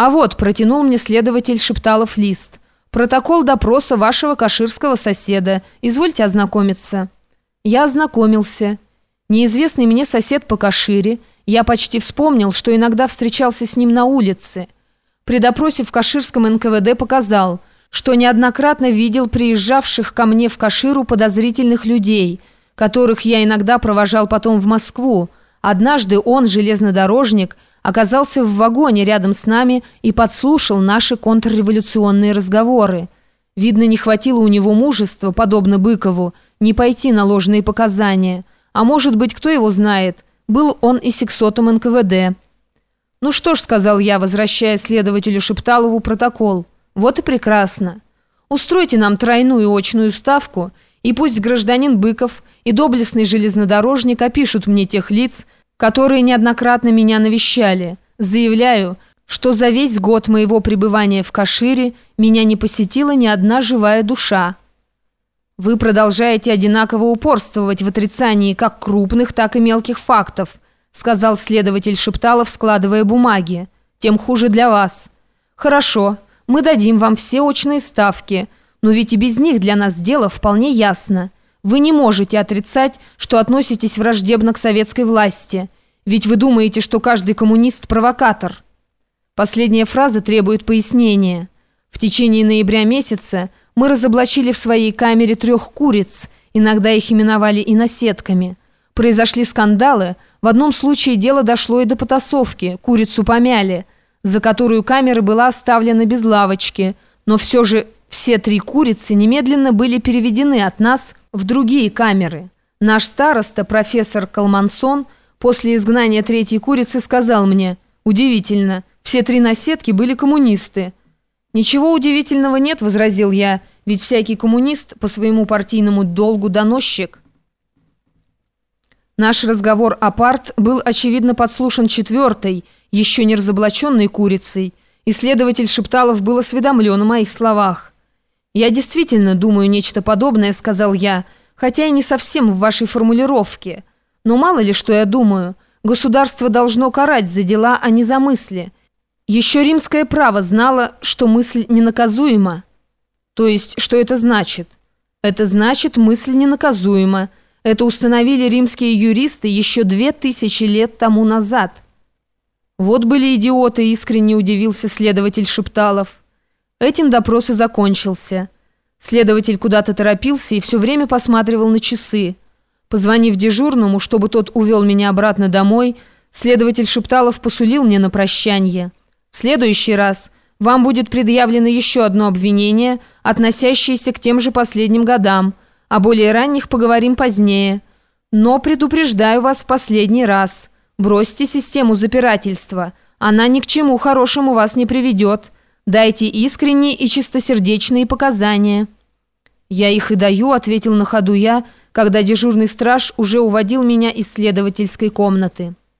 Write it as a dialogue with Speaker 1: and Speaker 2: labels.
Speaker 1: А вот, протянул мне следователь Шепталов лист. Протокол допроса вашего каширского соседа. Извольте ознакомиться. Я ознакомился. Неизвестный мне сосед по Кашире. Я почти вспомнил, что иногда встречался с ним на улице. При допросе в Каширском НКВД показал, что неоднократно видел приезжавших ко мне в Каширу подозрительных людей, которых я иногда провожал потом в Москву. Однажды он, железнодорожник, оказался в вагоне рядом с нами и подслушал наши контрреволюционные разговоры. Видно, не хватило у него мужества, подобно Быкову, не пойти на ложные показания. А может быть, кто его знает, был он и сексотом НКВД. «Ну что ж», — сказал я, возвращая следователю Шепталову протокол, — «вот и прекрасно. Устройте нам тройную очную ставку, и пусть гражданин Быков и доблестный железнодорожник опишут мне тех лиц, которые неоднократно меня навещали. Заявляю, что за весь год моего пребывания в Кашире меня не посетила ни одна живая душа. Вы продолжаете одинаково упорствовать в отрицании как крупных, так и мелких фактов, сказал следователь Шепталов, складывая бумаги. Тем хуже для вас. Хорошо, мы дадим вам все очные ставки, но ведь и без них для нас дело вполне ясно. Вы не можете отрицать, что относитесь враждебно к советской власти, ведь вы думаете, что каждый коммунист – провокатор. Последняя фраза требует пояснения. В течение ноября месяца мы разоблачили в своей камере трех куриц, иногда их именовали и наседками. Произошли скандалы, в одном случае дело дошло и до потасовки, курицу помяли, за которую камера была оставлена без лавочки, но все же все три курицы немедленно были переведены от нас в другие камеры. Наш староста, профессор Калмансон, после изгнания третьей курицы сказал мне, «Удивительно, все три наседки были коммунисты». «Ничего удивительного нет», — возразил я, «ведь всякий коммунист по своему партийному долгу доносчик». Наш разговор о парт был, очевидно, подслушан четвертой, еще не разоблаченной курицей. Исследователь Шепталов был осведомлен о моих словах. «Я действительно думаю нечто подобное», — сказал я, «хотя и не совсем в вашей формулировке. Но мало ли, что я думаю. Государство должно карать за дела, а не за мысли. Еще римское право знало, что мысль ненаказуема». «То есть, что это значит?» «Это значит, мысль ненаказуема. Это установили римские юристы еще две тысячи лет тому назад». «Вот были идиоты», — искренне удивился следователь Шепталов. Этим допрос и закончился. Следователь куда-то торопился и все время посматривал на часы. Позвонив дежурному, чтобы тот увел меня обратно домой, следователь Шепталов посулил мне на прощание. В следующий раз вам будет предъявлено еще одно обвинение, относящееся к тем же последним годам. О более ранних поговорим позднее. Но предупреждаю вас в последний раз. Бросьте систему запирательства. Она ни к чему хорошему вас не приведет. Дайте искренние и чистосердечные показания». «Я их и даю», — ответил на ходу я, когда дежурный страж уже уводил меня из следовательской комнаты.